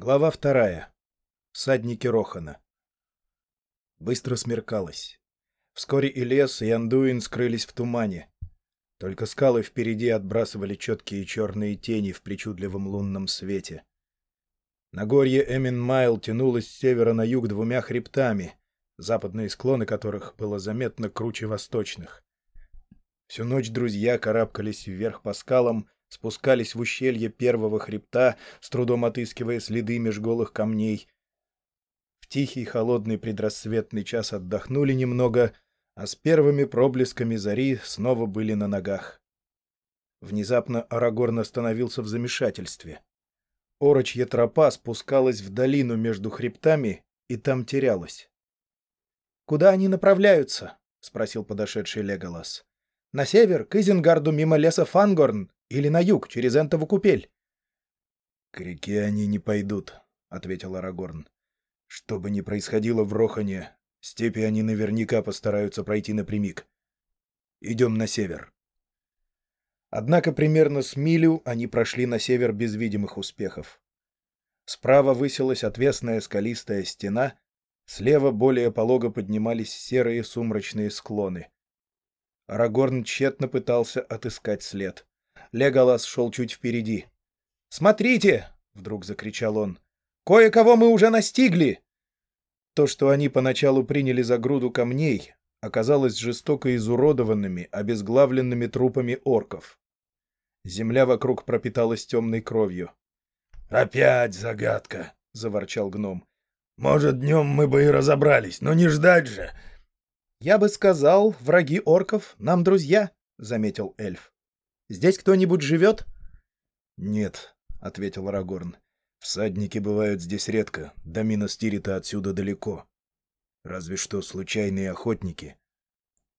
Глава вторая. Садники Рохана. Быстро смеркалось. Вскоре и лес, и Андуин скрылись в тумане. Только скалы впереди отбрасывали четкие черные тени в причудливом лунном свете. Нагорье Эмин-Майл тянулось с севера на юг двумя хребтами, западные склоны которых было заметно круче восточных. Всю ночь друзья карабкались вверх по скалам, спускались в ущелье первого хребта, с трудом отыскивая следы меж голых камней. В тихий холодный предрассветный час отдохнули немного, а с первыми проблесками зари снова были на ногах. Внезапно Арагорн остановился в замешательстве. Орочья тропа спускалась в долину между хребтами и там терялась. — Куда они направляются? — спросил подошедший Леголас. — На север, к Изенгарду мимо леса Фангорн или на юг, через Энтову купель? — К реке они не пойдут, — ответил Арагорн. — Что бы ни происходило в Рохане, степи они наверняка постараются пройти напрямик. Идем на север. Однако примерно с милю они прошли на север без видимых успехов. Справа высилась отвесная скалистая стена, слева более полого поднимались серые сумрачные склоны. Арагорн тщетно пытался отыскать след. Леголас шел чуть впереди. «Смотрите!» — вдруг закричал он. «Кое-кого мы уже настигли!» То, что они поначалу приняли за груду камней, оказалось жестоко изуродованными, обезглавленными трупами орков. Земля вокруг пропиталась темной кровью. «Опять загадка!» — заворчал гном. «Может, днем мы бы и разобрались, но не ждать же!» «Я бы сказал, враги орков нам друзья», — заметил эльф. Здесь кто-нибудь живет?» «Нет», — ответил Арагорн. «Всадники бывают здесь редко, до Миностирита отсюда далеко. Разве что случайные охотники.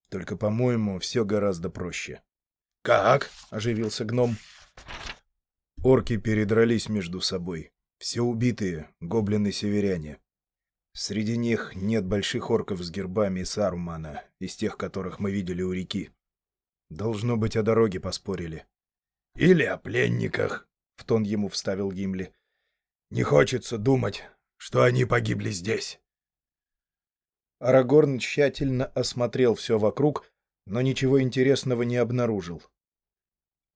Только, по-моему, все гораздо проще». «Как?» — оживился гном. Орки передрались между собой. Все убитые, гоблины-северяне. Среди них нет больших орков с гербами Сарумана, из тех, которых мы видели у реки. Должно быть, о дороге поспорили. — Или о пленниках, — в тон ему вставил Гимли. — Не хочется думать, что они погибли здесь. Арагорн тщательно осмотрел все вокруг, но ничего интересного не обнаружил.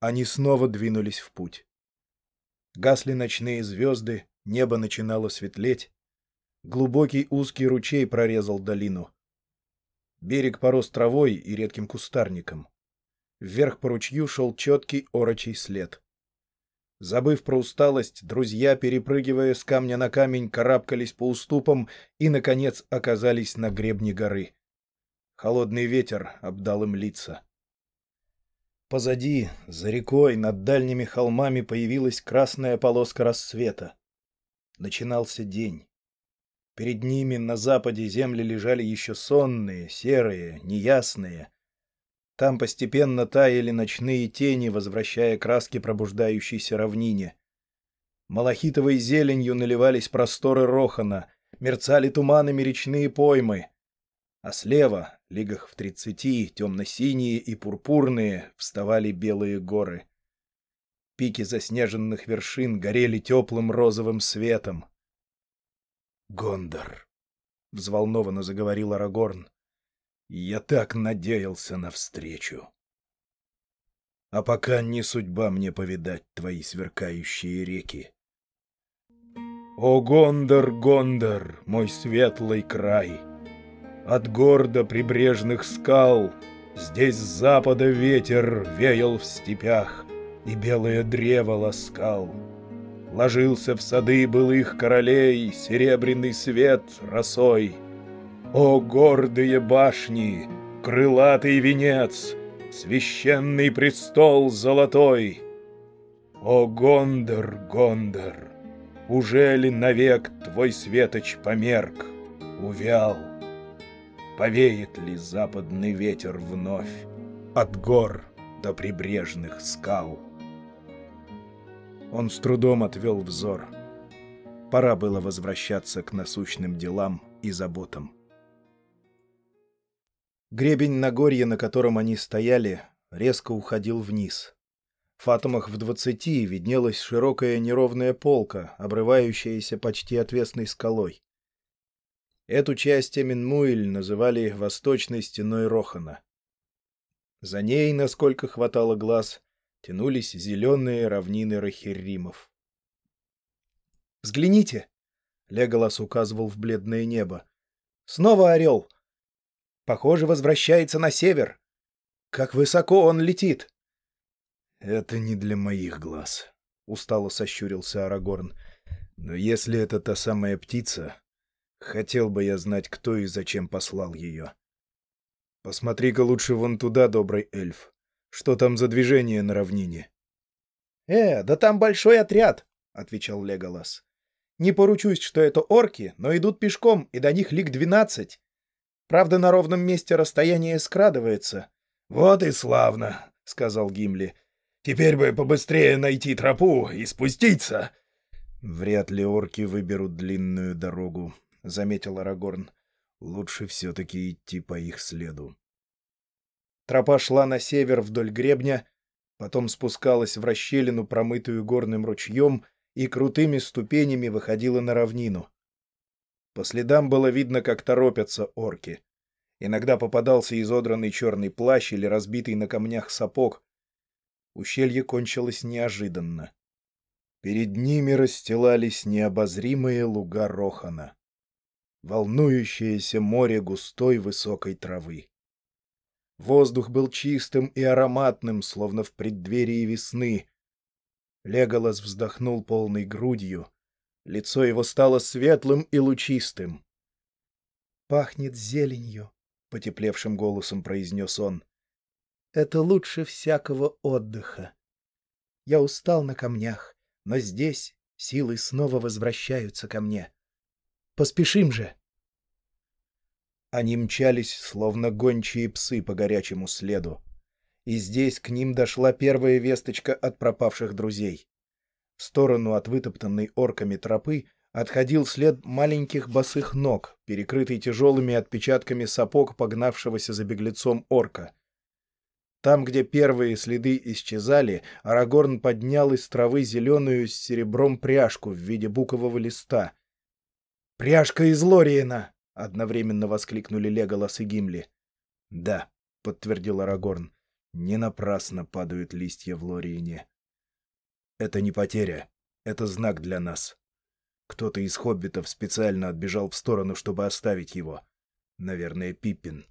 Они снова двинулись в путь. Гасли ночные звезды, небо начинало светлеть. Глубокий узкий ручей прорезал долину. Берег порос травой и редким кустарником. Вверх по ручью шел четкий орочий след. Забыв про усталость, друзья, перепрыгивая с камня на камень, карабкались по уступам и, наконец, оказались на гребне горы. Холодный ветер обдал им лица. Позади, за рекой, над дальними холмами появилась красная полоска рассвета. Начинался день. Перед ними на западе земли лежали еще сонные, серые, неясные, там постепенно таяли ночные тени, возвращая краски пробуждающейся равнине. Малахитовой зеленью наливались просторы Рохана, мерцали туманами речные поймы. А слева, лигах в тридцати, темно-синие и пурпурные, вставали белые горы. Пики заснеженных вершин горели теплым розовым светом. «Гондор!» — взволнованно заговорил Арагорн. Я так надеялся на встречу. А пока не судьба мне повидать твои сверкающие реки. О, Гондор, Гондор, мой светлый край! От гор до прибрежных скал Здесь с запада ветер веял в степях И белое древо ласкал. Ложился в сады былых королей Серебряный свет росой — о, гордые башни, крылатый венец, Священный престол золотой! О, Гондор, Гондор, уже ли навек Твой светоч померк, увял? Повеет ли западный ветер вновь От гор до прибрежных скал? Он с трудом отвел взор. Пора было возвращаться к насущным делам и заботам. Гребень Нагорья, на котором они стояли, резко уходил вниз. фатомах в двадцати виднелась широкая неровная полка, обрывающаяся почти отвесной скалой. Эту часть Эминмуэль называли «восточной стеной Рохана». За ней, насколько хватало глаз, тянулись зеленые равнины Рахиримов. «Взгляните!» — Леголас указывал в бледное небо. «Снова орел! Похоже, возвращается на север. Как высоко он летит!» «Это не для моих глаз», — устало сощурился Арагорн. «Но если это та самая птица, хотел бы я знать, кто и зачем послал ее. Посмотри-ка лучше вон туда, добрый эльф. Что там за движение на равнине?» «Э, да там большой отряд», — отвечал Леголас. «Не поручусь, что это орки, но идут пешком, и до них лик двенадцать. Правда, на ровном месте расстояние скрадывается. — Вот и славно, — сказал Гимли. — Теперь бы побыстрее найти тропу и спуститься. — Вряд ли орки выберут длинную дорогу, — заметил Арагорн. — Лучше все-таки идти по их следу. Тропа шла на север вдоль гребня, потом спускалась в расщелину, промытую горным ручьем, и крутыми ступенями выходила на равнину. По следам было видно, как торопятся орки. Иногда попадался изодранный черный плащ или разбитый на камнях сапог. Ущелье кончилось неожиданно. Перед ними расстилались необозримые луга Рохана. Волнующееся море густой высокой травы. Воздух был чистым и ароматным, словно в преддверии весны. Леголас вздохнул полной грудью — Лицо его стало светлым и лучистым. «Пахнет зеленью», — потеплевшим голосом произнес он. «Это лучше всякого отдыха. Я устал на камнях, но здесь силы снова возвращаются ко мне. Поспешим же!» Они мчались, словно гончие псы по горячему следу. И здесь к ним дошла первая весточка от пропавших друзей. В сторону от вытоптанной орками тропы отходил след маленьких босых ног, перекрытый тяжелыми отпечатками сапог погнавшегося за беглецом орка. Там, где первые следы исчезали, Арагорн поднял из травы зеленую с серебром пряжку в виде букового листа. «Пряжка из Лориена!» — одновременно воскликнули Леголас и Гимли. «Да», — подтвердил Арагорн, — «не напрасно падают листья в Лориене. Это не потеря. Это знак для нас. Кто-то из хоббитов специально отбежал в сторону, чтобы оставить его. Наверное, Пиппин.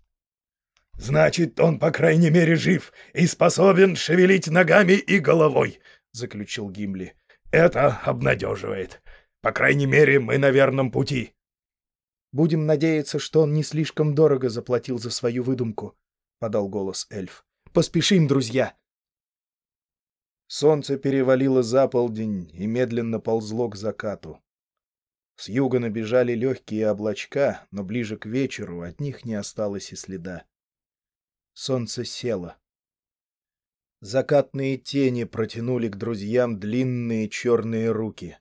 «Значит, он, по крайней мере, жив и способен шевелить ногами и головой», — заключил Гимли. «Это обнадеживает. По крайней мере, мы на верном пути». «Будем надеяться, что он не слишком дорого заплатил за свою выдумку», — подал голос эльф. «Поспешим, друзья!» Солнце перевалило за полдень и медленно ползло к закату. С юга набежали легкие облачка, но ближе к вечеру от них не осталось и следа. Солнце село. Закатные тени протянули к друзьям длинные черные руки.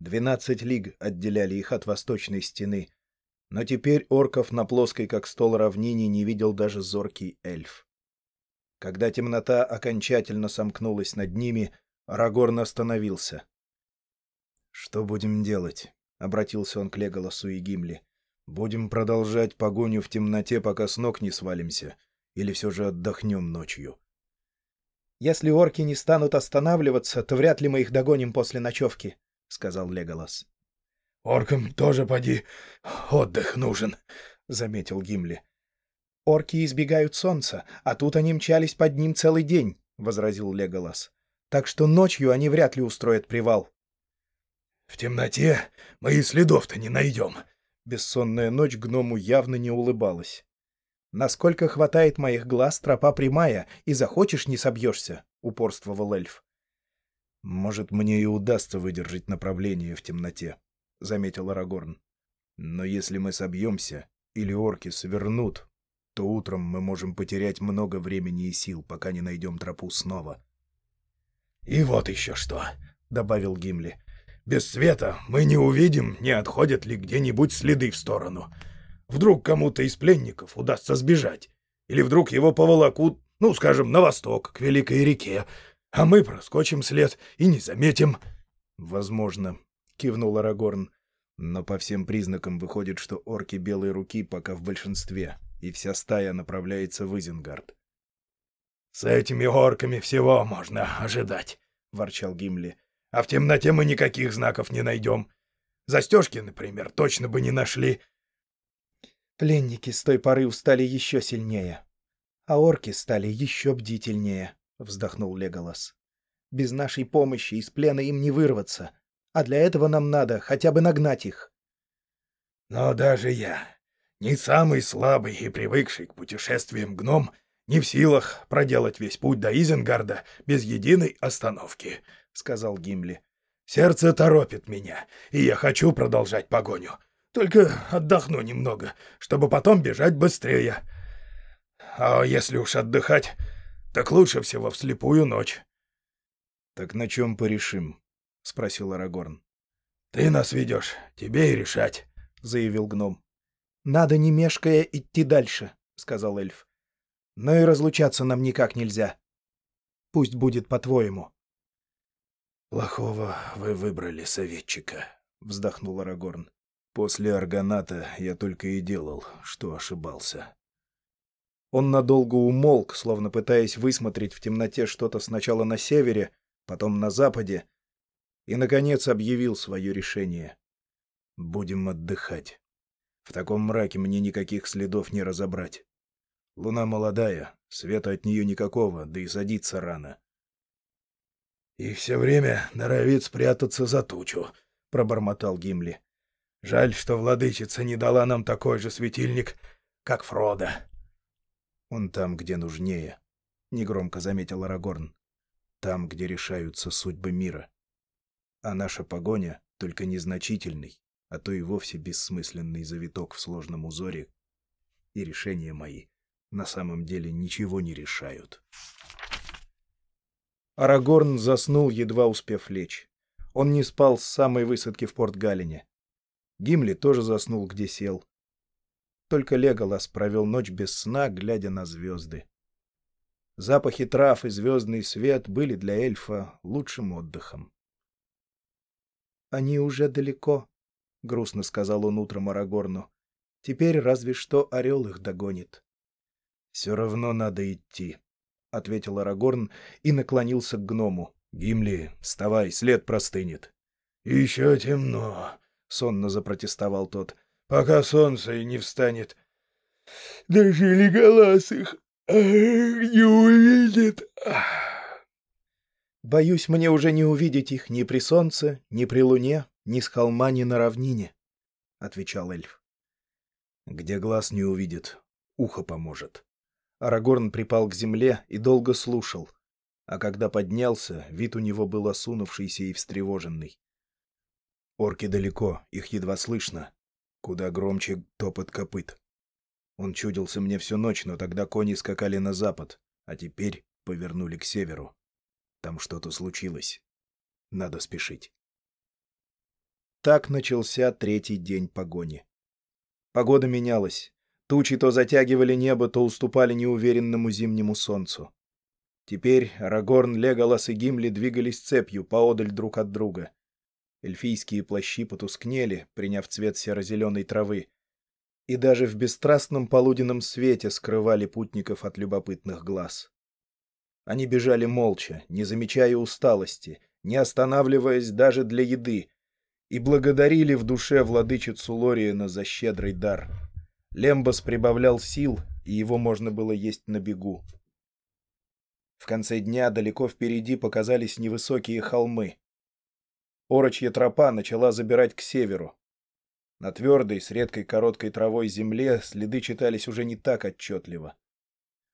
Двенадцать лиг отделяли их от восточной стены, но теперь орков на плоской, как стол равнине, не видел даже зоркий эльф. Когда темнота окончательно сомкнулась над ними, Арагорн остановился. «Что будем делать?» — обратился он к Леголасу и Гимли. «Будем продолжать погоню в темноте, пока с ног не свалимся, или все же отдохнем ночью?» «Если орки не станут останавливаться, то вряд ли мы их догоним после ночевки», — сказал Леголас. «Оркам тоже, поди, отдых нужен», — заметил Гимли. «Орки избегают солнца, а тут они мчались под ним целый день», — возразил Леголас. «Так что ночью они вряд ли устроят привал». «В темноте мы и следов-то не найдем». Бессонная ночь гному явно не улыбалась. «Насколько хватает моих глаз, тропа прямая, и захочешь — не собьешься», — упорствовал эльф. «Может, мне и удастся выдержать направление в темноте», — заметил Арагорн. «Но если мы собьемся, или орки свернут, то утром мы можем потерять много времени и сил, пока не найдем тропу снова. — И вот еще что, — добавил Гимли. — Без света мы не увидим, не отходят ли где-нибудь следы в сторону. Вдруг кому-то из пленников удастся сбежать. Или вдруг его поволокут, ну, скажем, на восток, к Великой реке. а мы проскочим след и не заметим. — Возможно, — кивнул Арагорн. Но по всем признакам выходит, что орки Белой Руки пока в большинстве, и вся стая направляется в Изенгард. — С этими орками всего можно ожидать, — ворчал Гимли. — А в темноте мы никаких знаков не найдем. Застежки, например, точно бы не нашли. Пленники с той поры устали еще сильнее, а орки стали еще бдительнее, — вздохнул Леголас. Без нашей помощи из плена им не вырваться, а для этого нам надо хотя бы нагнать их. Но даже я, не самый слабый и привыкший к путешествиям гном, не в силах проделать весь путь до Изенгарда без единой остановки, — сказал Гимли. Сердце торопит меня, и я хочу продолжать погоню. Только отдохну немного, чтобы потом бежать быстрее. А если уж отдыхать, так лучше всего в слепую ночь. — Так на чем порешим? — спросил Арагорн. — Ты нас ведешь, тебе и решать, — заявил гном. — Надо, не мешкая, идти дальше, — сказал эльф. — Но и разлучаться нам никак нельзя. Пусть будет по-твоему. — Плохого вы выбрали советчика, — вздохнул Арагорн. — После Аргоната я только и делал, что ошибался. Он надолго умолк, словно пытаясь высмотреть в темноте что-то сначала на севере, потом на западе, и, наконец, объявил свое решение. «Будем отдыхать. В таком мраке мне никаких следов не разобрать. Луна молодая, света от нее никакого, да и садится рано». «И все время норовит спрятаться за тучу», — пробормотал Гимли. «Жаль, что владычица не дала нам такой же светильник, как Фродо». «Он там, где нужнее», — негромко заметил Арагорн. «Там, где решаются судьбы мира» а наша погоня — только незначительный, а то и вовсе бессмысленный завиток в сложном узоре, и решения мои на самом деле ничего не решают. Арагорн заснул, едва успев лечь. Он не спал с самой высадки в порт Галине. Гимли тоже заснул, где сел. Только Леголас провел ночь без сна, глядя на звезды. Запахи трав и звездный свет были для эльфа лучшим отдыхом. «Они уже далеко», — грустно сказал он утром Арагорну. «Теперь разве что орел их догонит». «Все равно надо идти», — ответил Арагорн и наклонился к гному. «Гимли, вставай, след простынет». «Еще темно», — сонно запротестовал тот, — «пока солнце и не встанет. Даже Леголас их не увидит». Боюсь, мне уже не увидеть их ни при солнце, ни при луне, ни с холма, ни на равнине, — отвечал эльф. — Где глаз не увидит, ухо поможет. Арагорн припал к земле и долго слушал, а когда поднялся, вид у него был осунувшийся и встревоженный. Орки далеко, их едва слышно. Куда громче топот копыт. Он чудился мне всю ночь, но тогда кони скакали на запад, а теперь повернули к северу. Там что-то случилось. Надо спешить. Так начался третий день погони. Погода менялась. Тучи то затягивали небо, то уступали неуверенному зимнему солнцу. Теперь Арагорн, Леголас и Гимли двигались цепью поодаль друг от друга. Эльфийские плащи потускнели, приняв цвет серо-зеленой травы, и даже в бесстрастном полуденном свете скрывали путников от любопытных глаз. Они бежали молча, не замечая усталости, не останавливаясь даже для еды, и благодарили в душе владычицу Лориена за щедрый дар. Лембос прибавлял сил, и его можно было есть на бегу. В конце дня далеко впереди показались невысокие холмы. Орочья тропа начала забирать к северу. На твердой, с редкой короткой травой земле следы читались уже не так отчетливо.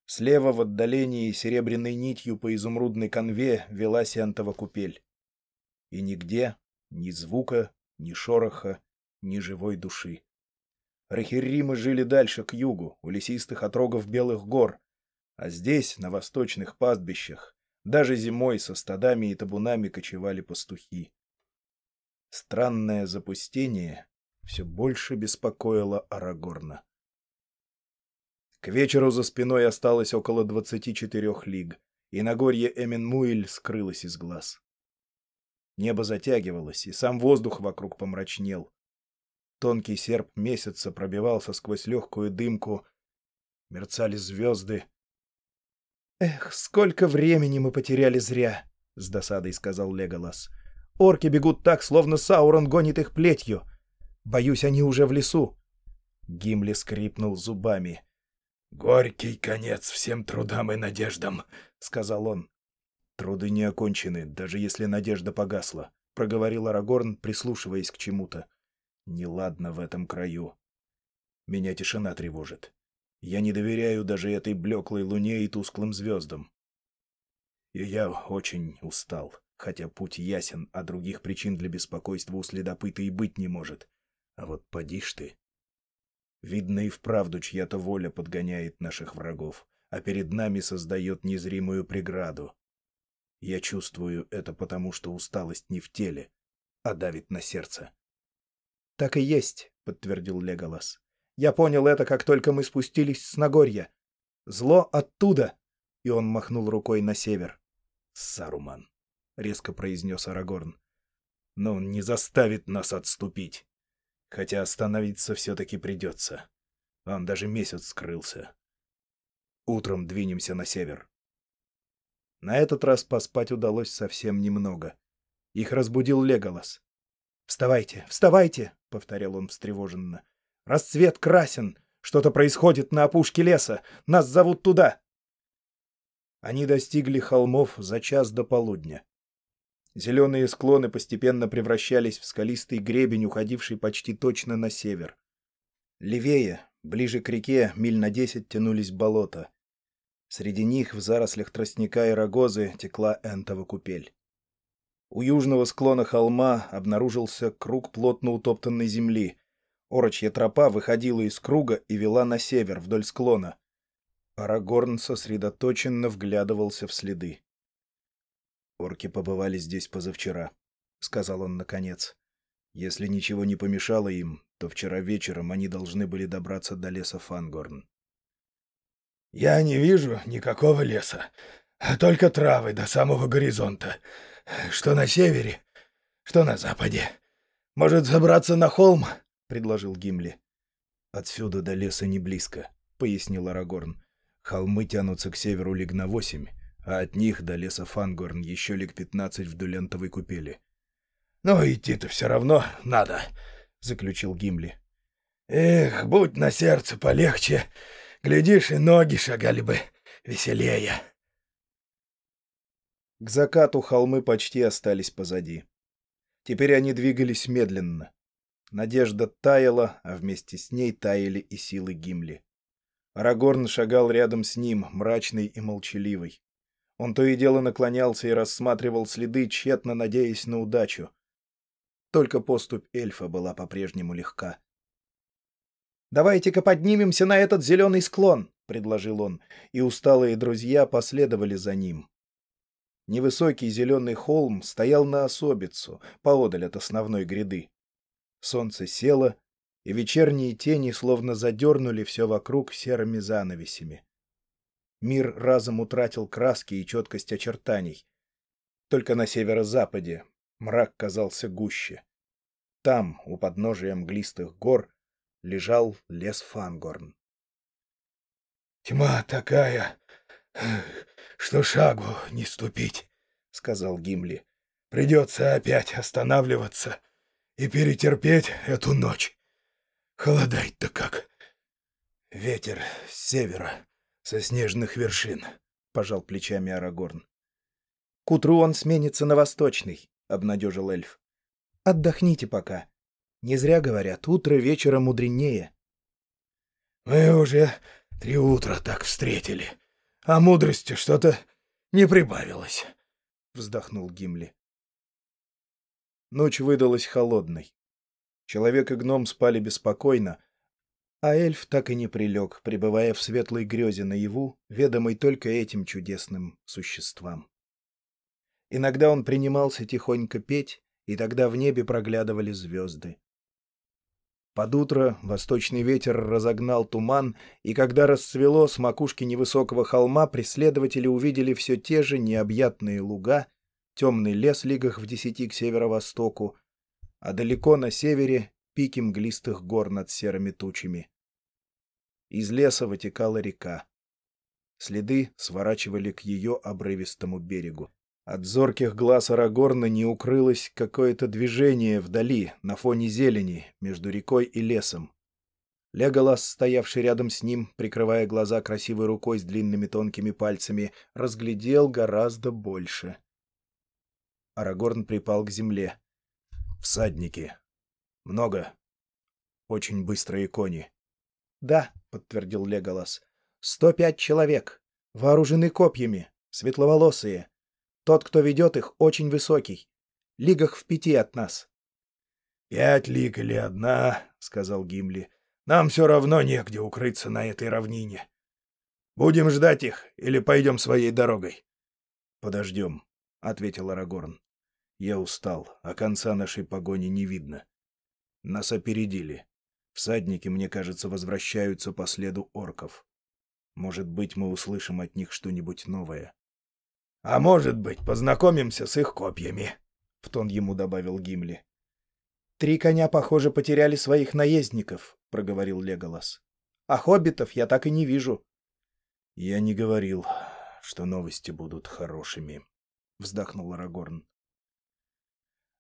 Слева в отдалении серебряной нитью по изумрудной конве вела сиантова купель. И нигде ни звука, ни шороха, ни живой души. Рахирримы жили дальше, к югу, у лесистых отрогов Белых гор, а здесь, на восточных пастбищах, даже зимой со стадами и табунами кочевали пастухи. Странное запустение все больше беспокоило Арагорна. К вечеру за спиной осталось около 24 лиг, и Нагорье Эменмуэль скрылось из глаз. Небо затягивалось, и сам воздух вокруг помрачнел. Тонкий серп месяца пробивался сквозь легкую дымку, мерцали звезды. «Эх, сколько времени мы потеряли зря!» — с досадой сказал Леголас. «Орки бегут так, словно Саурон гонит их плетью. Боюсь, они уже в лесу». Гимли скрипнул зубами. «Горький конец всем трудам и надеждам», — сказал он. «Труды не окончены, даже если надежда погасла», — проговорил Арагорн, прислушиваясь к чему-то. «Неладно в этом краю. Меня тишина тревожит. Я не доверяю даже этой блеклой луне и тусклым звездам. И я очень устал, хотя путь ясен, а других причин для беспокойства у следопыта и быть не может. А вот поди ж ты. Видно и вправду чья-то воля подгоняет наших врагов, а перед нами создает незримую преграду. Я чувствую это потому, что усталость не в теле, а давит на сердце. — Так и есть, — подтвердил Леголас. Я понял это, как только мы спустились с Нагорья. Зло оттуда!» И он махнул рукой на север. «Саруман», — резко произнес Арагорн. «Но он не заставит нас отступить. Хотя остановиться все-таки придется. Он даже месяц скрылся. Утром двинемся на север». На этот раз поспать удалось совсем немного. Их разбудил Леголас. «Вставайте, вставайте!» — повторял он встревоженно. Расцвет красен. Что-то происходит на опушке леса. Нас зовут туда. Они достигли холмов за час до полудня. Зеленые склоны постепенно превращались в скалистый гребень, уходивший почти точно на север. Левее, ближе к реке, миль на десять тянулись болота. Среди них, в зарослях тростника и рогозы, текла энтова купель. У южного склона холма обнаружился круг плотно утоптанной земли, Орочья тропа выходила из круга и вела на север, вдоль склона. Арагорн сосредоточенно вглядывался в следы. «Орки побывали здесь позавчера», — сказал он наконец. «Если ничего не помешало им, то вчера вечером они должны были добраться до леса Фангорн». «Я не вижу никакого леса, а только травы до самого горизонта. Что на севере, что на западе. Может, забраться на холм?» предложил Гимли. «Отсюда до леса не близко», — пояснил Арагорн. «Холмы тянутся к северу лиг на восемь, а от них до леса Фангорн еще лиг пятнадцать вдоль лентовой купели». «Но идти-то все равно надо», — заключил Гимли. «Эх, будь на сердце полегче, глядишь, и ноги шагали бы веселее». К закату холмы почти остались позади. Теперь они двигались медленно. Надежда таяла, а вместе с ней таяли и силы Гимли. Арагорн шагал рядом с ним, мрачный и молчаливый. Он то и дело наклонялся и рассматривал следы, тщетно надеясь на удачу. Только поступь эльфа была по-прежнему легка. «Давайте-ка поднимемся на этот зеленый склон», — предложил он, и усталые друзья последовали за ним. Невысокий зеленый холм стоял на особицу, поодаль от основной гряды. Солнце село, и вечерние тени словно задернули все вокруг серыми занавесями. Мир разом утратил краски и четкость очертаний. Только на северо-западе мрак казался гуще. Там, у подножия мглистых гор, лежал лес Фангорн. «Тьма такая, что шагу не ступить», — сказал Гимли. «Придется опять останавливаться» и перетерпеть эту ночь. Холодает-то как. Ветер с севера, со снежных вершин, — пожал плечами Арагорн. — К утру он сменится на восточный, — обнадежил эльф. — Отдохните пока. Не зря говорят, утро вечера мудренее. — Мы уже три утра так встретили, а мудрости что-то не прибавилось, — вздохнул Гимли. Ночь выдалась холодной. Человек и гном спали беспокойно, а эльф так и не прилег, пребывая в светлой грезе наяву, ведомой только этим чудесным существам. Иногда он принимался тихонько петь, и тогда в небе проглядывали звезды. Под утро восточный ветер разогнал туман, и когда расцвело с макушки невысокого холма, преследователи увидели все те же необъятные луга, темный лес лигах в десяти к северо-востоку, а далеко на севере — пики мглистых гор над серыми тучами. Из леса вытекала река. Следы сворачивали к ее обрывистому берегу. От зорких глаз Арагорна не укрылось какое-то движение вдали, на фоне зелени, между рекой и лесом. Леголас, стоявший рядом с ним, прикрывая глаза красивой рукой с длинными тонкими пальцами, разглядел гораздо больше. Арагорн припал к земле. «Всадники. Много. Очень быстрые кони». «Да», — подтвердил Леголас. «Сто пять человек. Вооружены копьями. Светловолосые. Тот, кто ведет их, очень высокий. Лигах в пяти от нас. — Пять лиг или одна, — сказал Гимли. — Нам все равно негде укрыться на этой равнине. Будем ждать их или пойдем своей дорогой? — Подождем, — ответил Арагорн. — Я устал, а конца нашей погони не видно. Нас опередили. Всадники, мне кажется, возвращаются по следу орков. Может быть, мы услышим от них что-нибудь новое. — А может быть, познакомимся с их копьями, — в тон ему добавил Гимли. — Три коня, похоже, потеряли своих наездников, — проговорил Леголас. — А хоббитов я так и не вижу. — Я не говорил, что новости будут хорошими, — вздохнул Арагорн.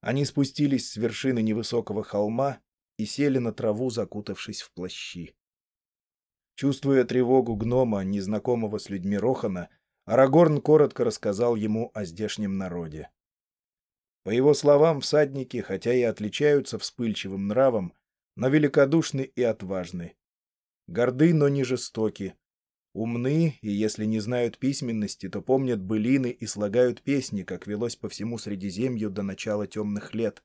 Они спустились с вершины невысокого холма и сели на траву, закутавшись в плащи. Чувствуя тревогу гнома, незнакомого с людьми Рохана, Арагорн коротко рассказал ему о здешнем народе. По его словам, всадники, хотя и отличаются вспыльчивым нравом, но великодушны и отважны. Горды, но не жестоки. Умны, и если не знают письменности, то помнят былины и слагают песни, как велось по всему Средиземью до начала темных лет.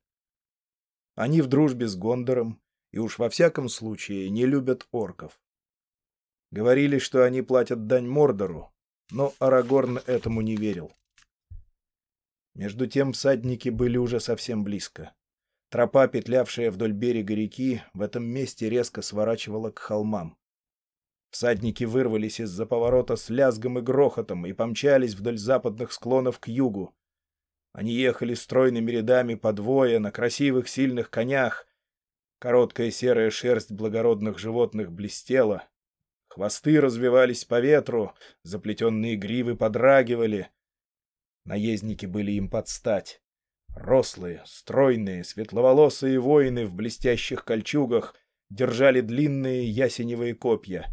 Они в дружбе с Гондором, и уж во всяком случае не любят орков. Говорили, что они платят дань Мордору, но Арагорн этому не верил. Между тем всадники были уже совсем близко. Тропа, петлявшая вдоль берега реки, в этом месте резко сворачивала к холмам. Всадники вырвались из-за поворота с лязгом и грохотом и помчались вдоль западных склонов к югу. Они ехали стройными рядами по двое на красивых сильных конях. Короткая серая шерсть благородных животных блестела, Хвосты развивались по ветру, заплетенные гривы подрагивали. Наездники были им под стать. Рослые, стройные, светловолосые воины в блестящих кольчугах держали длинные ясеневые копья.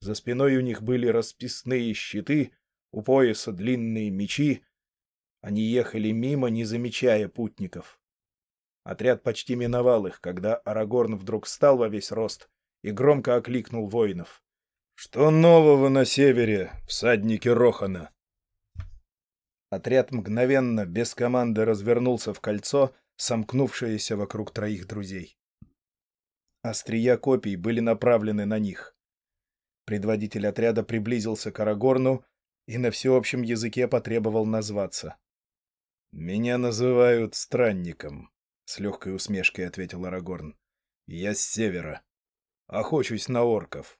За спиной у них были расписные щиты, у пояса длинные мечи. Они ехали мимо, не замечая путников. Отряд почти миновал их, когда Арагорн вдруг встал во весь рост и громко окликнул воинов. «Что нового на севере, всадники Рохана?» Отряд мгновенно, без команды, развернулся в кольцо, сомкнувшееся вокруг троих друзей. Острия копий были направлены на них. Предводитель отряда приблизился к Арагорну и на всеобщем языке потребовал назваться. «Меня называют странником», — с легкой усмешкой ответил Арагорн. «Я с севера. Охочусь на орков».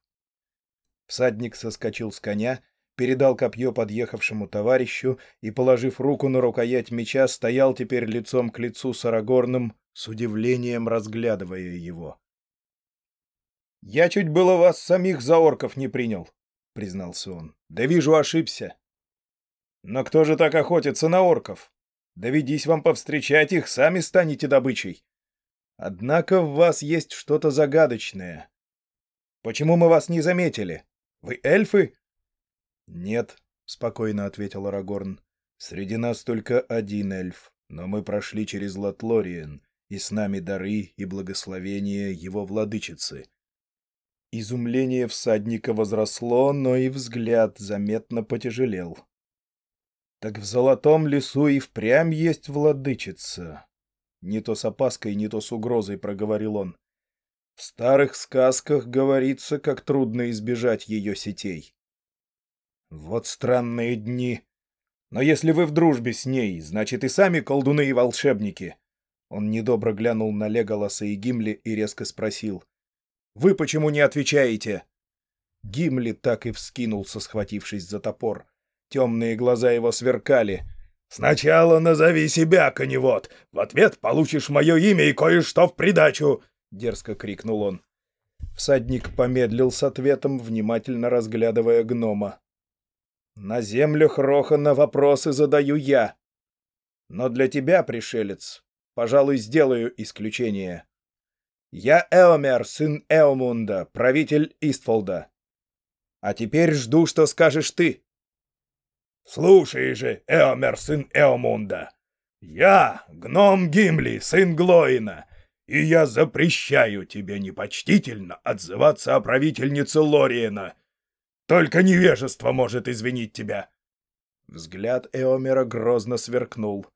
Всадник соскочил с коня, передал копье подъехавшему товарищу и, положив руку на рукоять меча, стоял теперь лицом к лицу с Арагорном, с удивлением разглядывая его. «Я чуть было вас самих за орков не принял», — признался он. «Да вижу, ошибся. Но кто же так охотится на орков? Доведись вам повстречать их, сами станете добычей. Однако в вас есть что-то загадочное. Почему мы вас не заметили?» Вы эльфы?» «Нет», — спокойно ответил Арагорн. «Среди нас только один эльф, но мы прошли через Латлориен, и с нами дары и благословения его владычицы». Изумление всадника возросло, но и взгляд заметно потяжелел. «Так в золотом лесу и впрямь есть владычица!» Не то с опаской, не то с угрозой проговорил он. В старых сказках говорится, как трудно избежать ее сетей. Вот странные дни. Но если вы в дружбе с ней, значит и сами колдуны и волшебники. Он недобро глянул на Леголаса и Гимли и резко спросил. «Вы почему не отвечаете?» Гимли так и вскинулся, схватившись за топор. Темные глаза его сверкали. «Сначала назови себя, коневод! В ответ получишь мое имя и кое-что в придачу!» — дерзко крикнул он. Всадник помедлил с ответом, внимательно разглядывая гнома. «На землях Рохана вопросы задаю я. Но для тебя, пришелец, пожалуй, сделаю исключение. Я Эомер, сын Эомунда, правитель Истфолда. А теперь жду, что скажешь ты». «Слушай же, Эомер, сын Эомунда, я, гном Гимли, сын Глоина, и я запрещаю тебе непочтительно отзываться о правительнице Лориена. Только невежество может извинить тебя. Взгляд Эомера грозно сверкнул.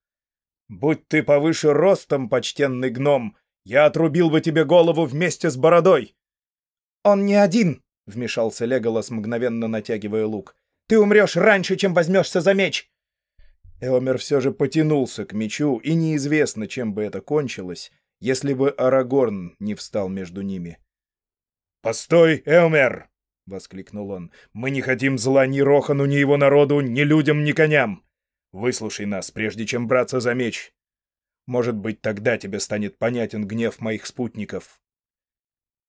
«Будь ты повыше ростом, почтенный гном, я отрубил бы тебе голову вместе с бородой!» «Он не один!» — вмешался Леголас, мгновенно натягивая лук. «Ты умрешь раньше, чем возьмешься за меч!» Эомер все же потянулся к мечу, и неизвестно, чем бы это кончилось, если бы Арагорн не встал между ними. «Постой, Эомер!» — воскликнул он. «Мы не хотим зла ни Рохану, ни его народу, ни людям, ни коням. Выслушай нас, прежде чем браться за меч. Может быть, тогда тебе станет понятен гнев моих спутников».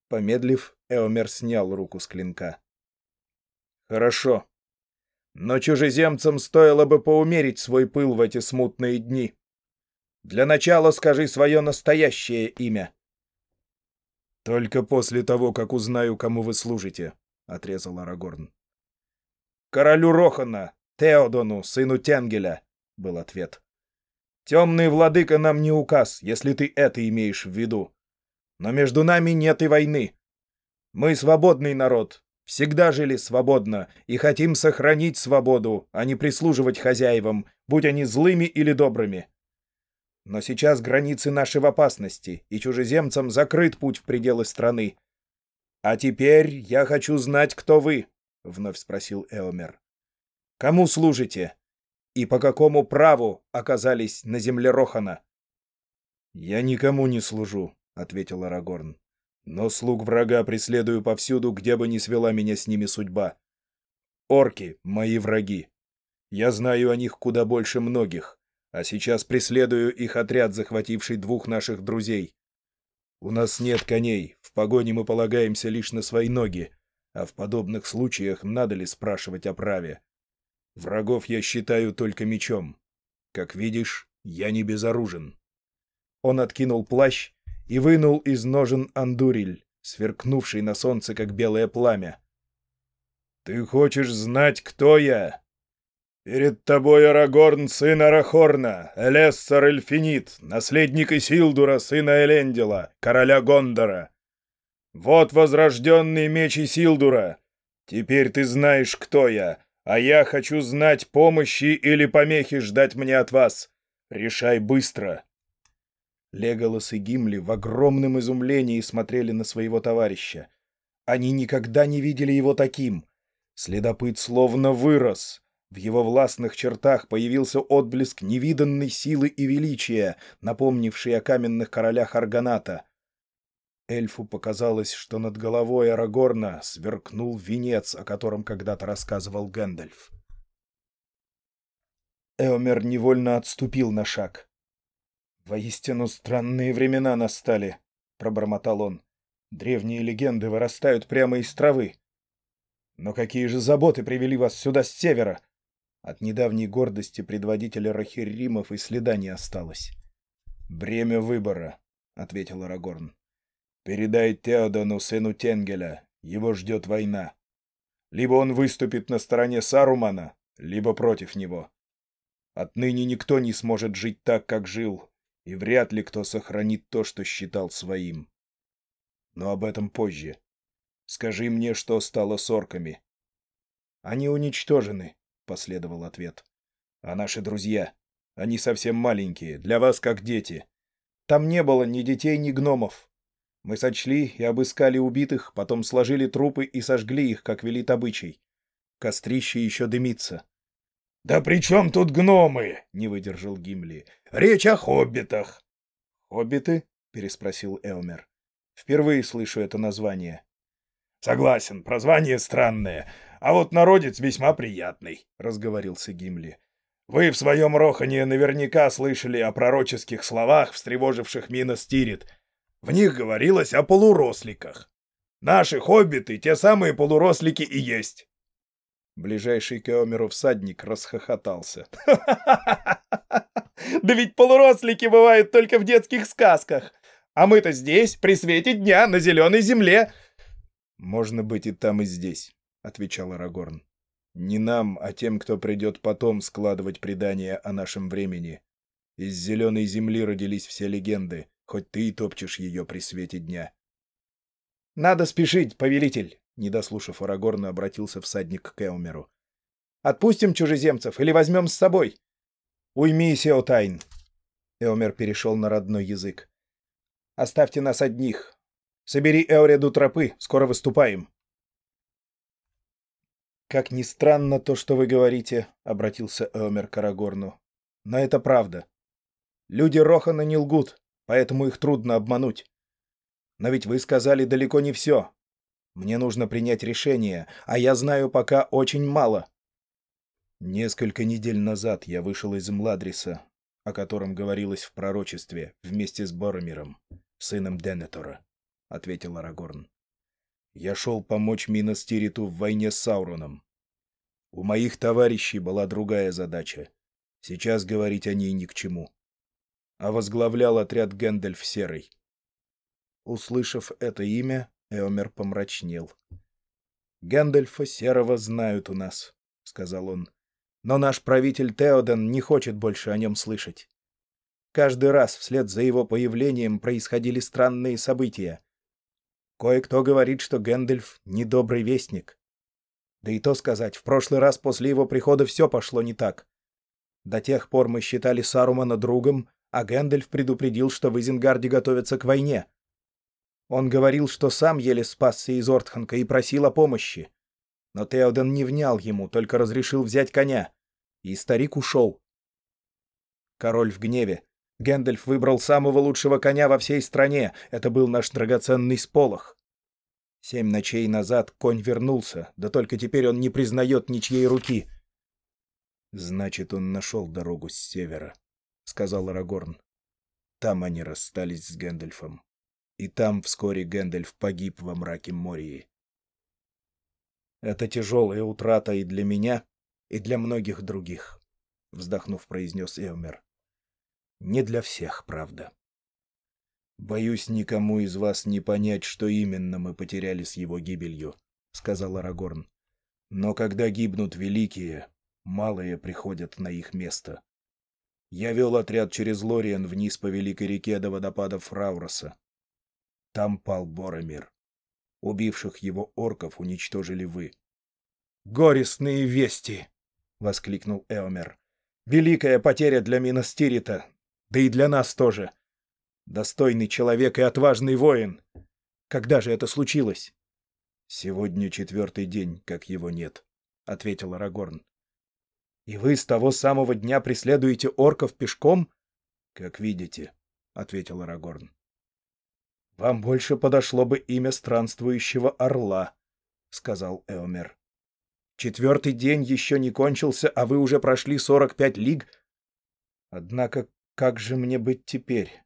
Помедлив, Эомер снял руку с клинка. «Хорошо. Но чужеземцам стоило бы поумерить свой пыл в эти смутные дни. Для начала скажи свое настоящее имя». «Только после того, как узнаю, кому вы служите», — отрезал Арагорн. «Королю Рохана, Теодону, сыну Тенгеля», — был ответ. «Темный владыка нам не указ, если ты это имеешь в виду. Но между нами нет и войны. Мы свободный народ, всегда жили свободно и хотим сохранить свободу, а не прислуживать хозяевам, будь они злыми или добрыми. Но сейчас границы наши в опасности, и чужеземцам закрыт путь в пределы страны. А теперь я хочу знать, кто вы, — вновь спросил Эомер. Кому служите? И по какому праву оказались на земле Рохана? Я никому не служу, — ответил Арагорн. Но слуг врага преследую повсюду, где бы ни свела меня с ними судьба. Орки — мои враги. Я знаю о них куда больше многих. А сейчас преследую их отряд, захвативший двух наших друзей. У нас нет коней, в погоне мы полагаемся лишь на свои ноги, а в подобных случаях надо ли спрашивать о праве? Врагов я считаю только мечом. Как видишь, я не безоружен. Он откинул плащ и вынул из ножен андуриль, сверкнувший на солнце, как белое пламя. «Ты хочешь знать, кто я?» «Перед тобой Арагорн, сын Арахорна, Элессар Эльфинит, наследник Исилдура, сына Элендила, короля Гондора. Вот возрожденный меч Исилдура. Теперь ты знаешь, кто я, а я хочу знать, помощи или помехи ждать мне от вас. Решай быстро». Леголас и Гимли в огромном изумлении смотрели на своего товарища. Они никогда не видели его таким. Следопыт словно вырос. В его властных чертах появился отблеск невиданной силы и величия, напомнивший о каменных королях Арганата. Эльфу показалось, что над головой Арагорна сверкнул венец, о котором когда-то рассказывал Гэндальф. Эомер невольно отступил на шаг. «Воистину странные времена настали», — пробормотал он. «Древние легенды вырастают прямо из травы. Но какие же заботы привели вас сюда с севера?» От недавней гордости предводителя Рахирримов и следа не осталось. «Бремя выбора», — ответил Арагорн. «Передай Теодону, сыну Тенгеля, его ждет война. Либо он выступит на стороне Сарумана, либо против него. Отныне никто не сможет жить так, как жил, и вряд ли кто сохранит то, что считал своим. Но об этом позже. Скажи мне, что стало с орками». «Они уничтожены», последовал ответ. «А наши друзья? Они совсем маленькие, для вас как дети». «Там не было ни детей, ни гномов. Мы сочли и обыскали убитых, потом сложили трупы и сожгли их, как велит обычай. Кострище еще дымится». «Да при чем тут гномы?» — не выдержал Гимли. «Речь о хоббитах». «Хоббиты?» — переспросил Элмер. «Впервые слышу это название». «Согласен, прозвание странное, а вот народец весьма приятный», — разговорился Гимли. «Вы в своем Рохане наверняка слышали о пророческих словах, встревоживших Минос Тирит. В них говорилось о полуросликах. Наши хоббиты — те самые полурослики и есть». Ближайший к Эомеру всадник расхохотался. «Да ведь полурослики бывают только в детских сказках. А мы-то здесь, при свете дня, на зеленой земле». «Можно быть и там, и здесь», — отвечал Арагорн. «Не нам, а тем, кто придет потом складывать предания о нашем времени. Из зеленой земли родились все легенды, хоть ты и топчешь ее при свете дня». «Надо спешить, повелитель», — не дослушав Арагорна, обратился всадник к Эумеру. «Отпустим чужеземцев или возьмем с собой?» «Уймись, Эотайн!» Эомер перешел на родной язык. «Оставьте нас одних. Собери Эореду тропы, скоро выступаем». «Как ни странно то, что вы говорите», — обратился Эомер к Арагорну. «Но это правда. Люди Рохана не лгут, поэтому их трудно обмануть. Но ведь вы сказали далеко не все. Мне нужно принять решение, а я знаю пока очень мало». Несколько недель назад я вышел из Младриса, о котором говорилось в пророчестве, вместе с Боромиром, сыном Денетора, — ответил Арагорн. Я шел помочь Миностириту в войне с Сауроном. У моих товарищей была другая задача. Сейчас говорить о ней ни к чему. А возглавлял отряд Гэндальф Серый. Услышав это имя, Эомер помрачнел. «Гэндальфа Серого знают у нас», — сказал он. Но наш правитель Теоден не хочет больше о нем слышать. Каждый раз вслед за его появлением происходили странные события. Кое-кто говорит, что Гэндальф — недобрый вестник. Да и то сказать, в прошлый раз после его прихода все пошло не так. До тех пор мы считали Сарумана другом, а Гэндальф предупредил, что в Изенгарде готовятся к войне. Он говорил, что сам еле спасся из Ортханка и просил о помощи. Но Теоден не внял ему, только разрешил взять коня. И старик ушел. Король в гневе. Гэндальф выбрал самого лучшего коня во всей стране. Это был наш драгоценный сполох. Семь ночей назад конь вернулся, да только теперь он не признает ничьей руки. «Значит, он нашел дорогу с севера», — сказал Арагорн. Там они расстались с Гэндальфом. И там вскоре Гэндальф погиб во мраке Мории. Это тяжелая утрата и для меня, и для многих других, — вздохнув, произнес Эвмер. Не для всех, правда. Боюсь, никому из вас не понять, что именно мы потеряли с его гибелью, — сказал Арагорн. Но когда гибнут великие, малые приходят на их место. Я вел отряд через Лориен вниз по великой реке до водопада Фрауроса. Там пал Боромир. Убивших его орков уничтожили вы. «Горестные вести!» — воскликнул Эомер. «Великая потеря для Минастирита, да и для нас тоже. Достойный человек и отважный воин. Когда же это случилось?» «Сегодня четвертый день, как его нет», — ответил Арагорн. «И вы с того самого дня преследуете орков пешком?» «Как видите», — ответил Арагорн. «Вам больше подошло бы имя странствующего орла», — сказал Эомер. «Четвертый день еще не кончился, а вы уже прошли сорок пять лиг. Однако как же мне быть теперь?»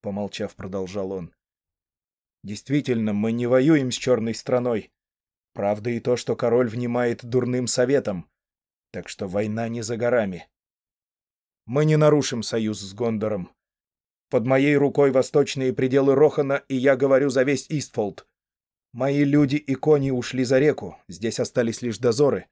Помолчав, продолжал он. «Действительно, мы не воюем с черной страной. Правда и то, что король внимает дурным советам. Так что война не за горами. Мы не нарушим союз с Гондором. Под моей рукой восточные пределы Рохана, и я говорю за весь Истфолд. Мои люди и кони ушли за реку, здесь остались лишь дозоры.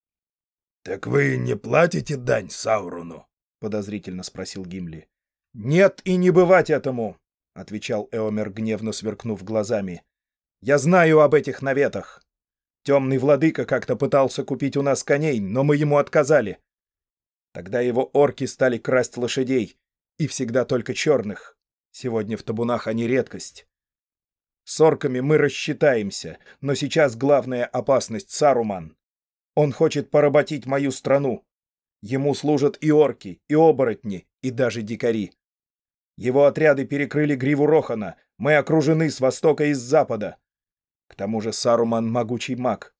— Так вы не платите дань Саурону? — подозрительно спросил Гимли. — Нет и не бывать этому, — отвечал Эомер, гневно сверкнув глазами. — Я знаю об этих наветах. Темный владыка как-то пытался купить у нас коней, но мы ему отказали. Тогда его орки стали красть лошадей, и всегда только черных. Сегодня в табунах они редкость. С орками мы рассчитаемся, но сейчас главная опасность — Саруман. Он хочет поработить мою страну. Ему служат и орки, и оборотни, и даже дикари. Его отряды перекрыли гриву Рохана. Мы окружены с востока и с запада. К тому же Саруман — могучий маг.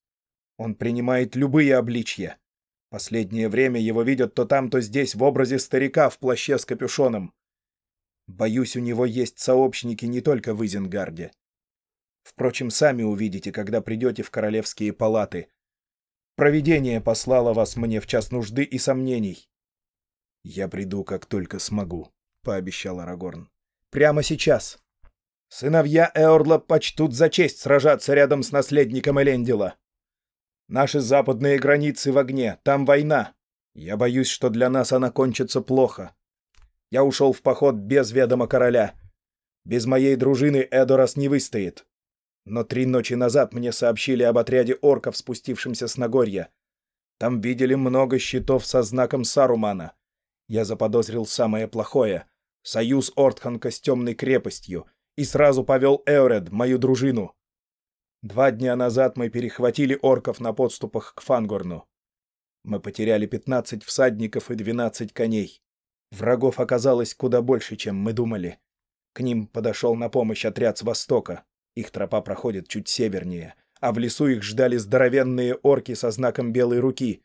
Он принимает любые обличья. Последнее время его видят то там, то здесь в образе старика в плаще с капюшоном. Боюсь, у него есть сообщники не только в Изенгарде. Впрочем, сами увидите, когда придете в королевские палаты. Провидение послало вас мне в час нужды и сомнений. «Я приду, как только смогу», — пообещал Арагорн. «Прямо сейчас. Сыновья Эорла почтут за честь сражаться рядом с наследником Элендила. Наши западные границы в огне, там война. Я боюсь, что для нас она кончится плохо. Я ушел в поход без ведома короля. Без моей дружины Эдорас не выстоит. Но три ночи назад мне сообщили об отряде орков, спустившемся с Нагорья. Там видели много щитов со знаком Сарумана. Я заподозрил самое плохое — союз Ортханка с темной крепостью, и сразу повел Эоред, мою дружину. Два дня назад мы перехватили орков на подступах к Фангорну. Мы потеряли 15 всадников и 12 коней. Врагов оказалось куда больше, чем мы думали. К ним подошел на помощь отряд с востока. Их тропа проходит чуть севернее, а в лесу их ждали здоровенные орки со знаком белой руки.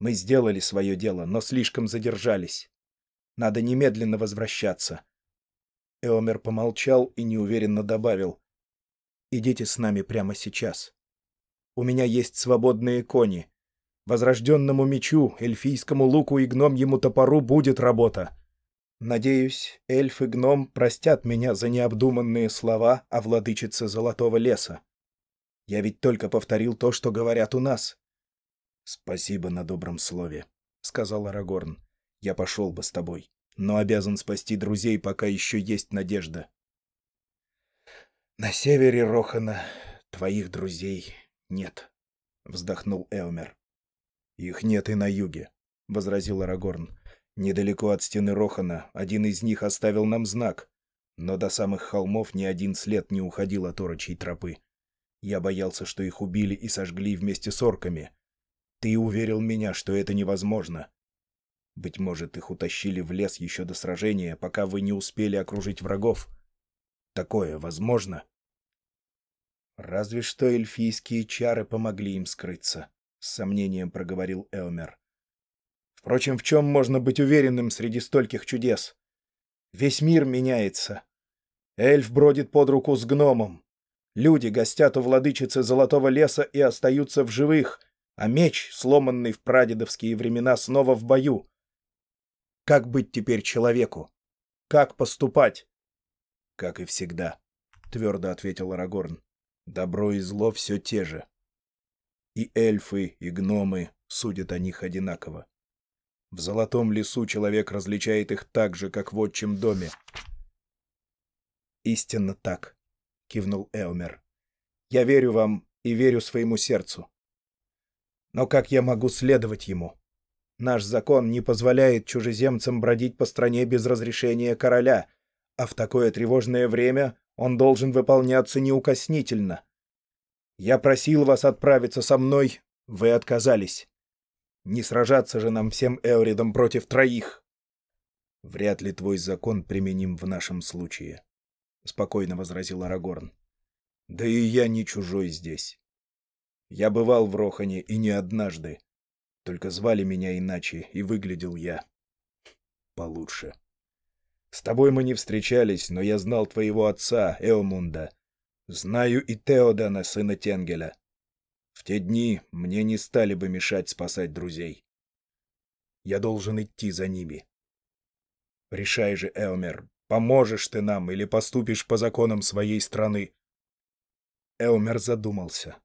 Мы сделали свое дело, но слишком задержались. Надо немедленно возвращаться. Эомер помолчал и неуверенно добавил. Идите с нами прямо сейчас. У меня есть свободные кони. Возрожденному мечу, эльфийскому луку и гномьему топору будет работа. Надеюсь, эльф и гном простят меня за необдуманные слова о владычице Золотого леса. Я ведь только повторил то, что говорят у нас. — Спасибо на добром слове, — сказал Арагорн. — Я пошел бы с тобой, но обязан спасти друзей, пока еще есть надежда. «На севере Рохана твоих друзей нет», — вздохнул Элмер. «Их нет и на юге», — возразил Арагорн. «Недалеко от стены Рохана один из них оставил нам знак, но до самых холмов ни один след не уходил от орочей тропы. Я боялся, что их убили и сожгли вместе с орками. Ты уверил меня, что это невозможно. Быть может, их утащили в лес еще до сражения, пока вы не успели окружить врагов. Такое возможно? Разве что эльфийские чары помогли им скрыться, с сомнением проговорил Элмер. Впрочем, в чем можно быть уверенным среди стольких чудес? Весь мир меняется. Эльф бродит под руку с гномом. Люди гостят у владычицы Золотого леса и остаются в живых, а меч, сломанный в прадедовские времена, снова в бою. Как быть теперь человеку? Как поступать? «Как и всегда», — твердо ответил Арагорн. «Добро и зло все те же. И эльфы, и гномы судят о них одинаково. В золотом лесу человек различает их так же, как в отчим доме». «Истинно так», — кивнул Элмер. «Я верю вам и верю своему сердцу. Но как я могу следовать ему? Наш закон не позволяет чужеземцам бродить по стране без разрешения короля» а в такое тревожное время он должен выполняться неукоснительно. Я просил вас отправиться со мной, вы отказались. Не сражаться же нам всем Эоридом против троих. Вряд ли твой закон применим в нашем случае, — спокойно возразил Арагорн. Да и я не чужой здесь. Я бывал в Рохане и не однажды. Только звали меня иначе, и выглядел я получше. С тобой мы не встречались, но я знал твоего отца, Эомунда. Знаю и Теодана, сына Тенгеля. В те дни мне не стали бы мешать спасать друзей. Я должен идти за ними. Решай же, Элмер, поможешь ты нам или поступишь по законам своей страны. Элмер задумался.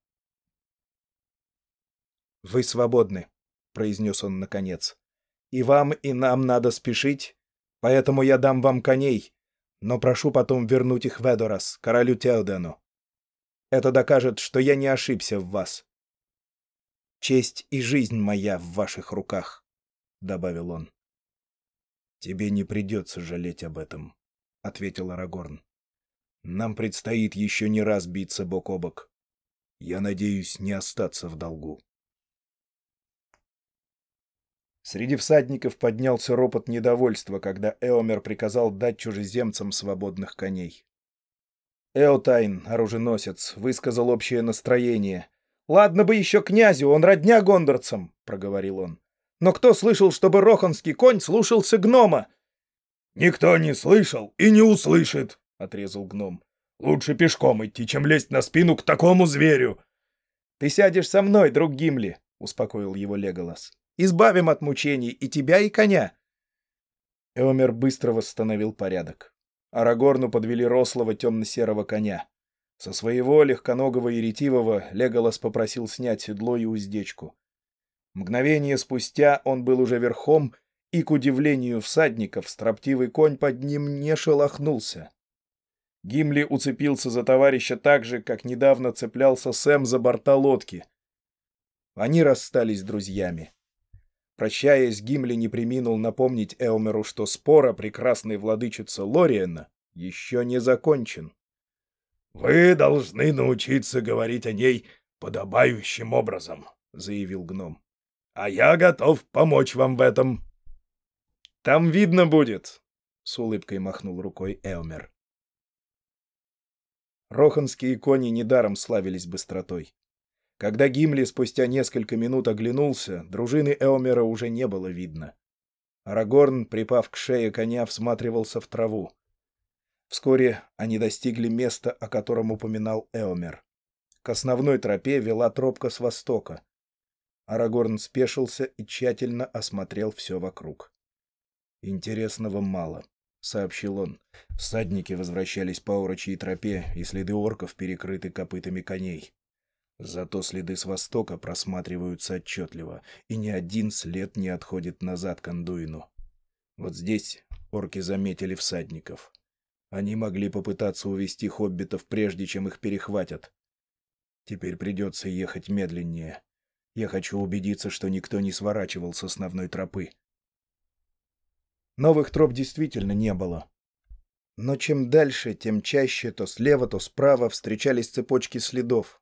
«Вы свободны», — произнес он наконец. «И вам, и нам надо спешить, Поэтому я дам вам коней, но прошу потом вернуть их в Эдорас, королю Теодену. Это докажет, что я не ошибся в вас. Честь и жизнь моя в ваших руках, — добавил он. Тебе не придется жалеть об этом, — ответил Арагорн. Нам предстоит еще не раз биться бок о бок. Я надеюсь не остаться в долгу. Среди всадников поднялся ропот недовольства, когда Эомер приказал дать чужеземцам свободных коней. Эотайн, оруженосец, высказал общее настроение. «Ладно бы еще князю, он родня гондорцам», — проговорил он. «Но кто слышал, чтобы роханский конь слушался гнома?» «Никто не слышал и не услышит», — отрезал гном. «Лучше пешком идти, чем лезть на спину к такому зверю». «Ты сядешь со мной, друг Гимли», — успокоил его Леголас. Избавим от мучений и тебя, и коня!» Эомер быстро восстановил порядок. Арагорну подвели рослого темно-серого коня. Со своего легконогого и ретивого Леголас попросил снять седло и уздечку. Мгновение спустя он был уже верхом, и, к удивлению всадников, строптивый конь под ним не шелохнулся. Гимли уцепился за товарища так же, как недавно цеплялся Сэм за борта лодки. Они расстались друзьями. Прощаясь, Гимли не приминул напомнить Элмеру, что спор о прекрасной владычице Лориена еще не закончен. «Вы должны научиться говорить о ней подобающим образом», — заявил гном. «А я готов помочь вам в этом». «Там видно будет», — с улыбкой махнул рукой Элмер. Роханские кони недаром славились быстротой. Когда Гимли спустя несколько минут оглянулся, дружины Эомера уже не было видно. Арагорн, припав к шее коня, всматривался в траву. Вскоре они достигли места, о котором упоминал Эомер. К основной тропе вела тропка с востока. Арагорн спешился и тщательно осмотрел все вокруг. «Интересного мало», — сообщил он. Всадники возвращались по урочьей тропе, и следы орков перекрыты копытами коней. Зато следы с востока просматриваются отчетливо, и ни один след не отходит назад к Андуину. Вот здесь орки заметили всадников. Они могли попытаться увести хоббитов, прежде чем их перехватят. Теперь придется ехать медленнее. Я хочу убедиться, что никто не сворачивал с основной тропы. Новых троп действительно не было. Но чем дальше, тем чаще то слева, то справа встречались цепочки следов,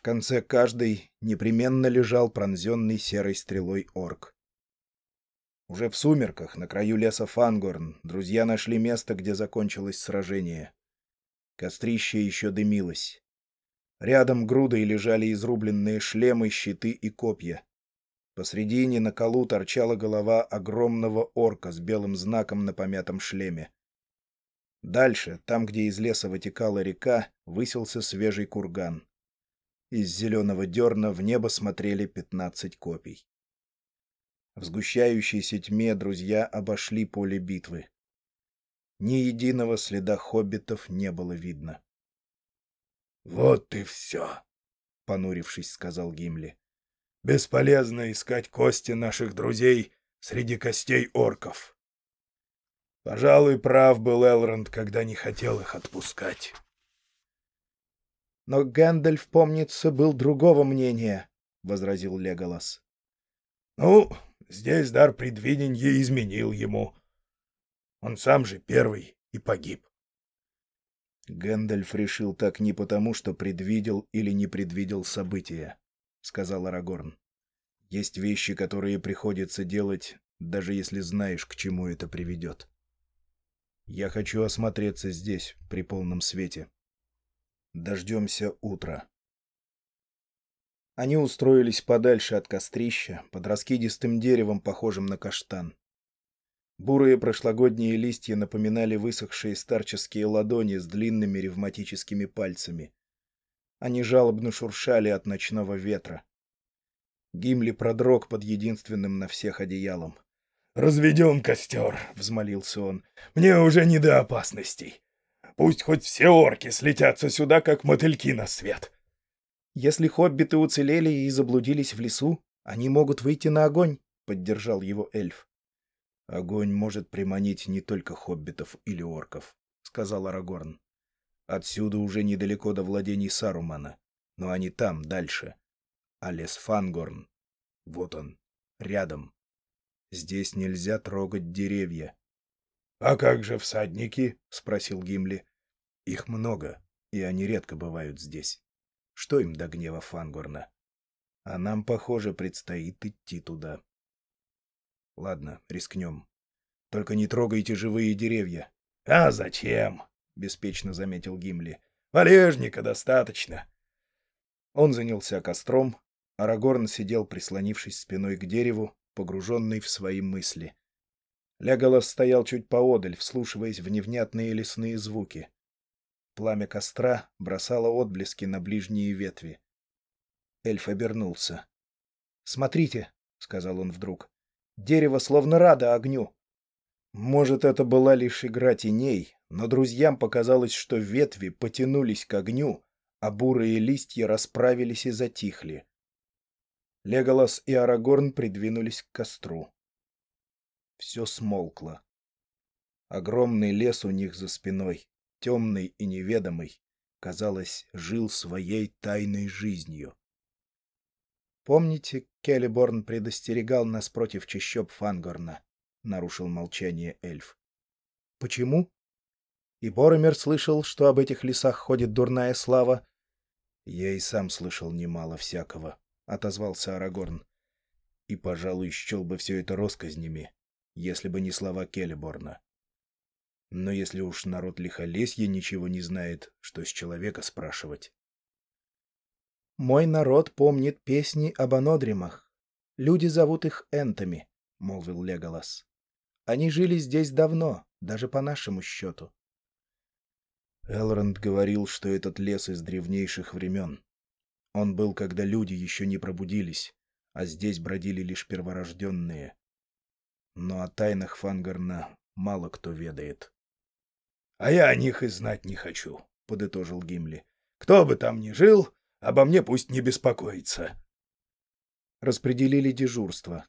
в конце каждой непременно лежал пронзенный серой стрелой орк. Уже в сумерках, на краю леса Фангорн, друзья нашли место, где закончилось сражение. Кострище еще дымилось. Рядом грудой лежали изрубленные шлемы, щиты и копья. Посредине на колу торчала голова огромного орка с белым знаком на помятом шлеме. Дальше, там, где из леса вытекала река, высился свежий курган. Из зеленого дерна в небо смотрели пятнадцать копий. В сгущающейся тьме друзья обошли поле битвы. Ни единого следа хоббитов не было видно. — Вот и все, — понурившись, сказал Гимли. — Бесполезно искать кости наших друзей среди костей орков. Пожалуй, прав был Элронд, когда не хотел их отпускать. Но Гэндальф, помнится, был другого мнения, — возразил Леголас. — Ну, здесь дар предвиденья изменил ему. Он сам же первый и погиб. Гэндальф решил так не потому, что предвидел или не предвидел события, — сказал Арагорн. Есть вещи, которые приходится делать, даже если знаешь, к чему это приведет. Я хочу осмотреться здесь, при полном свете. Дождемся утра. Они устроились подальше от кострища, под раскидистым деревом, похожим на каштан. Бурые прошлогодние листья напоминали высохшие старческие ладони с длинными ревматическими пальцами. Они жалобно шуршали от ночного ветра. Гимли продрог под единственным на всех одеялом. «Разведем костер», — взмолился он. «Мне уже не до опасностей. Пусть хоть все орки слетятся сюда, как мотыльки на свет. Если хоббиты уцелели и заблудились в лесу, они могут выйти на огонь, — поддержал его эльф. Огонь может приманить не только хоббитов или орков, — сказал Арагорн. Отсюда уже недалеко до владений Сарумана, но они там, дальше. А лес Фангорн, вот он, рядом. Здесь нельзя трогать деревья. — А как же всадники? — спросил Гимли. Их много, и они редко бывают здесь. Что им до гнева Фангорна? А нам, похоже, предстоит идти туда. Ладно, рискнем. Только не трогайте живые деревья. — А зачем? — беспечно заметил Гимли. — Валежника достаточно. Он занялся костром, Арагорн сидел, прислонившись спиной к дереву, погруженный в свои мысли. Леголас стоял чуть поодаль, вслушиваясь в невнятные лесные звуки. Пламя костра бросало отблески на ближние ветви. Эльф обернулся. «Смотрите», — сказал он вдруг, — «дерево словно радо огню». Может, это была лишь игра теней, но друзьям показалось, что ветви потянулись к огню, а бурые листья расправились и затихли. Леголас и Арагорн придвинулись к костру. Все смолкло. Огромный лес у них за спиной, темный и неведомый, казалось, жил своей тайной жизнью. «Помните, Келлиборн предостерегал нас против чащоб Фангорна?» — нарушил молчание эльф. «Почему?» И Боромер слышал, что об этих лесах ходит дурная слава. «Я и сам слышал немало всякого», — отозвался Арагорн. «И, пожалуй, счел бы все это росказнями, если бы не слова Келлиборна. Но если уж народ лихолесья ничего не знает, что с человека спрашивать?» «Мой народ помнит песни об анодримах. Люди зовут их энтами», — молвил Леголас. «Они жили здесь давно, даже по нашему счету». Элронд говорил, что этот лес из древнейших времен. Он был, когда люди еще не пробудились, а здесь бродили лишь перворожденные. Но о тайнах Фангарна мало кто ведает. — А я о них и знать не хочу, — подытожил Гимли. — Кто бы там ни жил, Обо мне пусть не беспокоится. Распределили дежурство.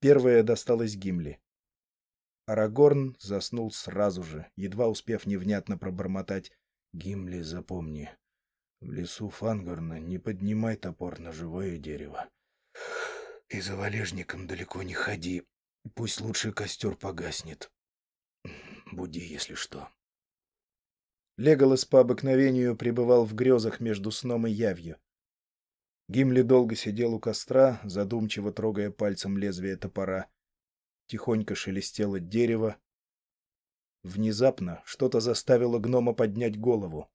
Первое досталось Гимли. Арагорн заснул сразу же, едва успев невнятно пробормотать «Гимли, запомни, в лесу Фангорна не поднимай топор на живое дерево. И за валежником далеко не ходи, пусть лучше костер погаснет. Буди, если что». Леголас по обыкновению пребывал в грезах между сном и явью. Гимли долго сидел у костра, задумчиво трогая пальцем лезвие топора. Тихонько шелестело дерево. Внезапно что-то заставило гнома поднять голову.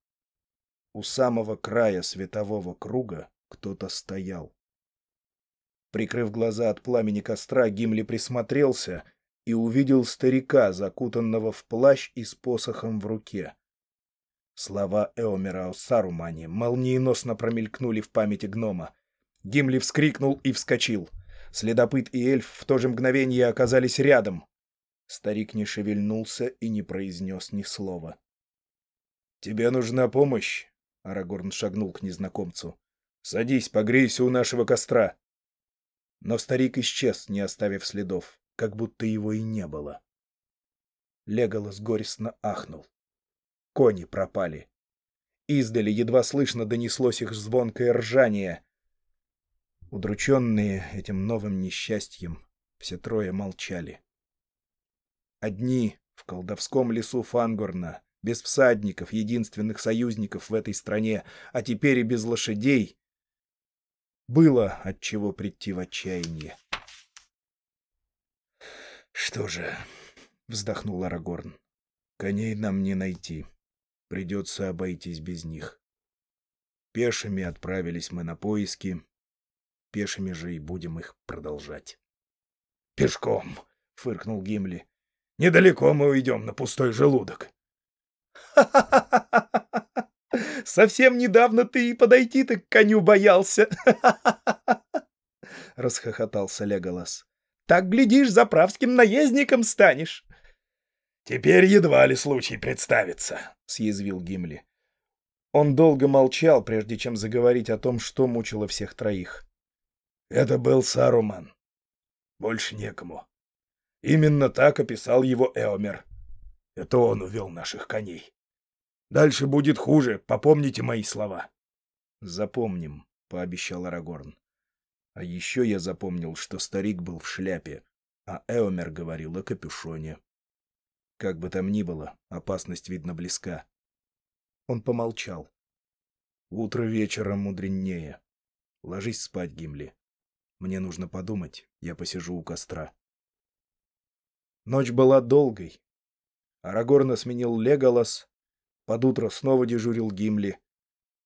У самого края светового круга кто-то стоял. Прикрыв глаза от пламени костра, Гимли присмотрелся и увидел старика, закутанного в плащ и с посохом в руке. Слова Эомера о Сарумане молниеносно промелькнули в памяти гнома. Гимли вскрикнул и вскочил. Следопыт и эльф в то же мгновение оказались рядом. Старик не шевельнулся и не произнес ни слова. «Тебе нужна помощь?» — Арагорн шагнул к незнакомцу. «Садись, погрейся у нашего костра». Но старик исчез, не оставив следов, как будто его и не было. Леголас горестно ахнул. Кони пропали. Издали едва слышно донеслось их звонкое ржание. Удрученные этим новым несчастьем, все трое молчали. Одни в колдовском лесу Фангорна, без всадников, единственных союзников в этой стране, а теперь и без лошадей, было от чего прийти в отчаяние. «Что же?» — вздохнул Арагорн. «Коней нам не найти. Придется обойтись без них. Пешими отправились мы на поиски. Пешими же и будем их продолжать. — Пешком, — фыркнул Гимли. — Недалеко мы уйдем на пустой желудок. — Совсем недавно ты и подойти-то к коню боялся. — расхохотался Леголас. — Так, глядишь, заправским наездником станешь. «Теперь едва ли случай представится», — съязвил Гимли. Он долго молчал, прежде чем заговорить о том, что мучило всех троих. «Это был Саруман. Больше некому. Именно так описал его Эомер. Это он увел наших коней. Дальше будет хуже, попомните мои слова». «Запомним», — пообещал Арагорн. А еще я запомнил, что старик был в шляпе, а Эомер говорил о капюшоне. Как бы там ни было, опасность, видно, близка. Он помолчал. Утро вечера мудренее. Ложись спать, Гимли. Мне нужно подумать, я посижу у костра. Ночь была долгой. Арагорна сменил Леголас, под утро снова дежурил Гимли,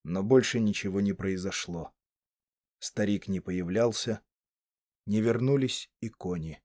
но больше ничего не произошло. Старик не появлялся, не вернулись и кони.